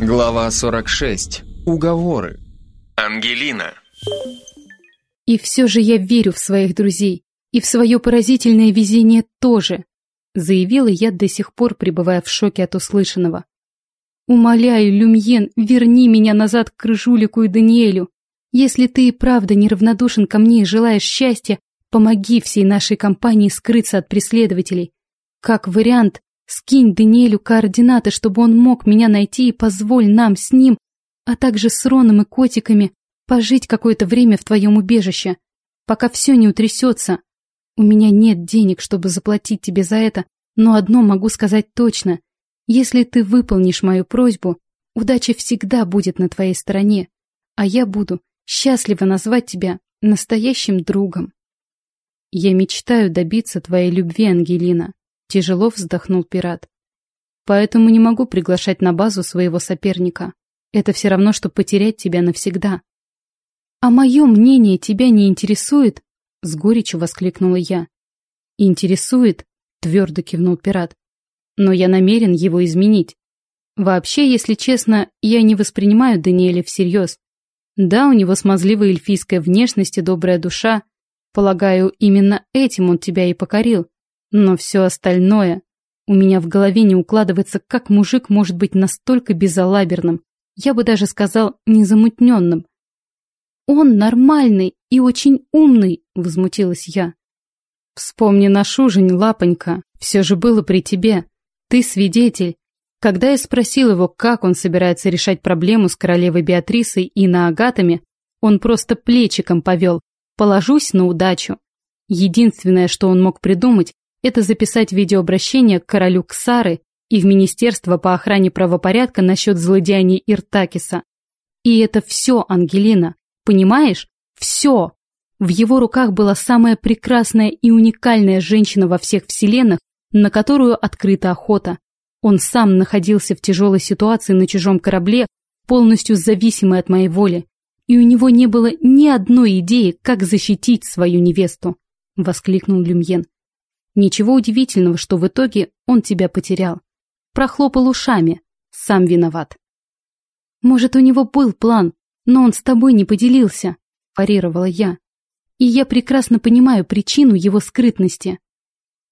Глава 46. Уговоры. Ангелина. И все же я верю в своих друзей. И в свое поразительное везение тоже, заявила я до сих пор, пребывая в шоке от услышанного. Умоляю, Люмьен, верни меня назад к Жулику и Даниэлю. Если ты и правда неравнодушен ко мне и желаешь счастья, помоги всей нашей компании скрыться от преследователей. Как вариант, Скинь Даниэлю координаты, чтобы он мог меня найти и позволь нам с ним, а также с Роном и котиками, пожить какое-то время в твоем убежище, пока все не утрясется. У меня нет денег, чтобы заплатить тебе за это, но одно могу сказать точно. Если ты выполнишь мою просьбу, удача всегда будет на твоей стороне, а я буду счастливо назвать тебя настоящим другом. Я мечтаю добиться твоей любви, Ангелина. Тяжело вздохнул пират. Поэтому не могу приглашать на базу своего соперника. Это все равно, что потерять тебя навсегда. А мое мнение тебя не интересует? С горечью воскликнула я. Интересует, твердо кивнул пират. Но я намерен его изменить. Вообще, если честно, я не воспринимаю Даниэля всерьез. Да, у него смазливая эльфийская внешность и добрая душа. Полагаю, именно этим он тебя и покорил. Но все остальное у меня в голове не укладывается, как мужик может быть настолько безалаберным, я бы даже сказал, незамутненным. «Он нормальный и очень умный», — возмутилась я. «Вспомни нашу жень, лапонька, все же было при тебе. Ты свидетель. Когда я спросил его, как он собирается решать проблему с королевой Беатрисой и на Агатами, он просто плечиком повел. Положусь на удачу. Единственное, что он мог придумать, это записать видеообращение к королю Ксары и в Министерство по охране правопорядка насчет злодеяний Иртакиса. И это все, Ангелина, понимаешь? Все! В его руках была самая прекрасная и уникальная женщина во всех вселенных, на которую открыта охота. Он сам находился в тяжелой ситуации на чужом корабле, полностью зависимый от моей воли. И у него не было ни одной идеи, как защитить свою невесту, — воскликнул Люмьен. Ничего удивительного, что в итоге он тебя потерял. Прохлопал ушами. Сам виноват. Может, у него был план, но он с тобой не поделился, парировала я. И я прекрасно понимаю причину его скрытности.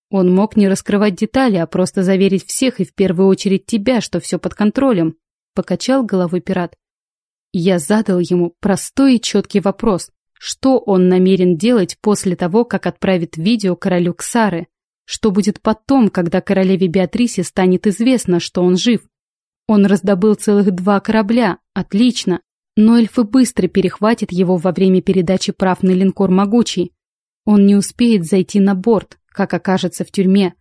Он мог не раскрывать детали, а просто заверить всех и в первую очередь тебя, что все под контролем, покачал головой пират. Я задал ему простой и четкий вопрос. Что он намерен делать после того, как отправит видео королю Ксары? Что будет потом, когда королеве Беатрисе станет известно, что он жив? Он раздобыл целых два корабля, отлично, но эльфы быстро перехватят его во время передачи прав на линкор «Могучий». Он не успеет зайти на борт, как окажется в тюрьме.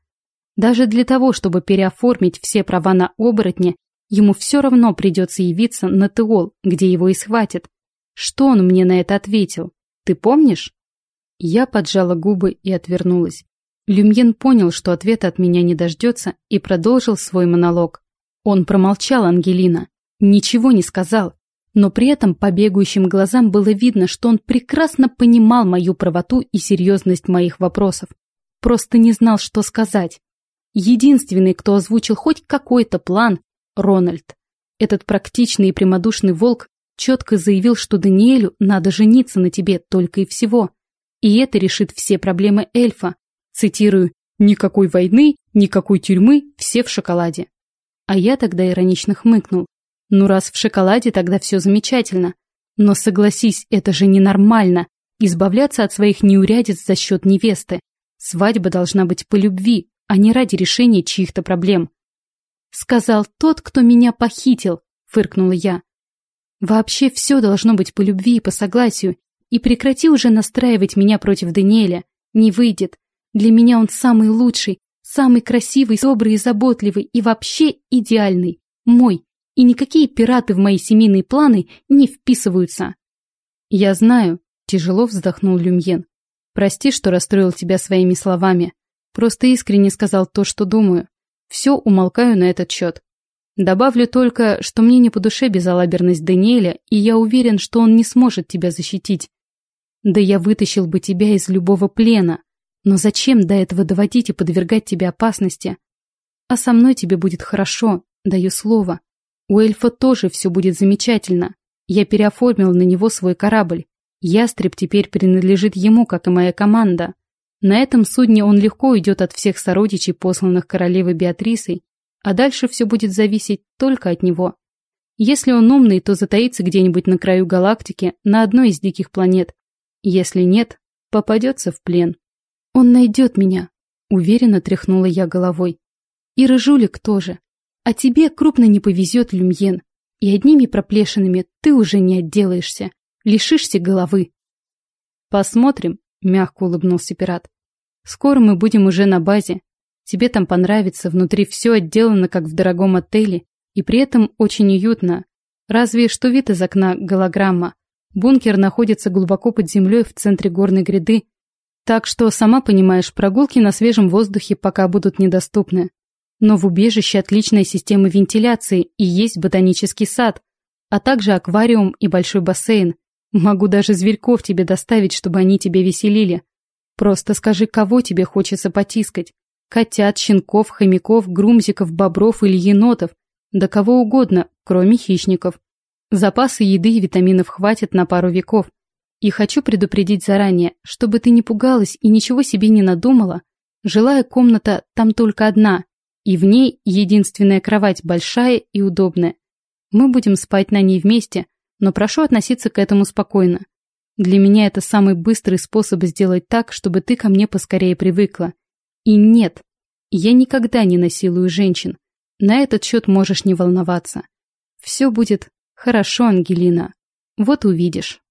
Даже для того, чтобы переоформить все права на оборотня, ему все равно придется явиться на Теол, где его и схватят. Что он мне на это ответил? Ты помнишь? Я поджала губы и отвернулась. Люмьен понял, что ответа от меня не дождется, и продолжил свой монолог. Он промолчал Ангелина, ничего не сказал, но при этом по бегающим глазам было видно, что он прекрасно понимал мою правоту и серьезность моих вопросов. Просто не знал, что сказать. Единственный, кто озвучил хоть какой-то план – Рональд. Этот практичный и прямодушный волк четко заявил, что Даниэлю надо жениться на тебе только и всего. И это решит все проблемы эльфа, Цитирую, «Никакой войны, никакой тюрьмы, все в шоколаде». А я тогда иронично хмыкнул. Ну раз в шоколаде, тогда все замечательно. Но согласись, это же ненормально. Избавляться от своих неурядиц за счет невесты. Свадьба должна быть по любви, а не ради решения чьих-то проблем. Сказал тот, кто меня похитил, фыркнула я. Вообще все должно быть по любви и по согласию. И прекрати уже настраивать меня против Даниэля. Не выйдет. Для меня он самый лучший, самый красивый, добрый и заботливый и вообще идеальный. Мой. И никакие пираты в мои семейные планы не вписываются. Я знаю, тяжело вздохнул Люмьен. Прости, что расстроил тебя своими словами. Просто искренне сказал то, что думаю. Все умолкаю на этот счет. Добавлю только, что мне не по душе безалаберность Даниэля, и я уверен, что он не сможет тебя защитить. Да я вытащил бы тебя из любого плена, но зачем до этого доводить и подвергать тебя опасности? А со мной тебе будет хорошо, даю слово. У эльфа тоже все будет замечательно. Я переоформил на него свой корабль. Ястреб теперь принадлежит ему, как и моя команда. На этом судне он легко уйдет от всех сородичей, посланных королевой Беатрисой, а дальше все будет зависеть только от него. Если он умный, то затаится где-нибудь на краю галактики, на одной из диких планет. Если нет, попадется в плен. Он найдет меня, уверенно тряхнула я головой. И Рыжулик тоже. А тебе крупно не повезет, Люмьен. И одними проплешинами ты уже не отделаешься. Лишишься головы. Посмотрим, мягко улыбнулся пират. Скоро мы будем уже на базе. Тебе там понравится, внутри все отделано, как в дорогом отеле, и при этом очень уютно. Разве что вид из окна голограмма. Бункер находится глубоко под землей в центре горной гряды, так что, сама понимаешь, прогулки на свежем воздухе пока будут недоступны. Но в убежище отличная система вентиляции и есть ботанический сад, а также аквариум и большой бассейн. Могу даже зверьков тебе доставить, чтобы они тебя веселили. Просто скажи, кого тебе хочется потискать. Котят, щенков, хомяков, грумзиков, бобров или енотов. Да кого угодно, кроме хищников. Запасы еды и витаминов хватит на пару веков. И хочу предупредить заранее, чтобы ты не пугалась и ничего себе не надумала. Жилая комната там только одна, и в ней единственная кровать большая и удобная. Мы будем спать на ней вместе, но прошу относиться к этому спокойно. Для меня это самый быстрый способ сделать так, чтобы ты ко мне поскорее привыкла. И нет, я никогда не насилую женщин. На этот счет можешь не волноваться. Все будет хорошо, Ангелина. Вот увидишь.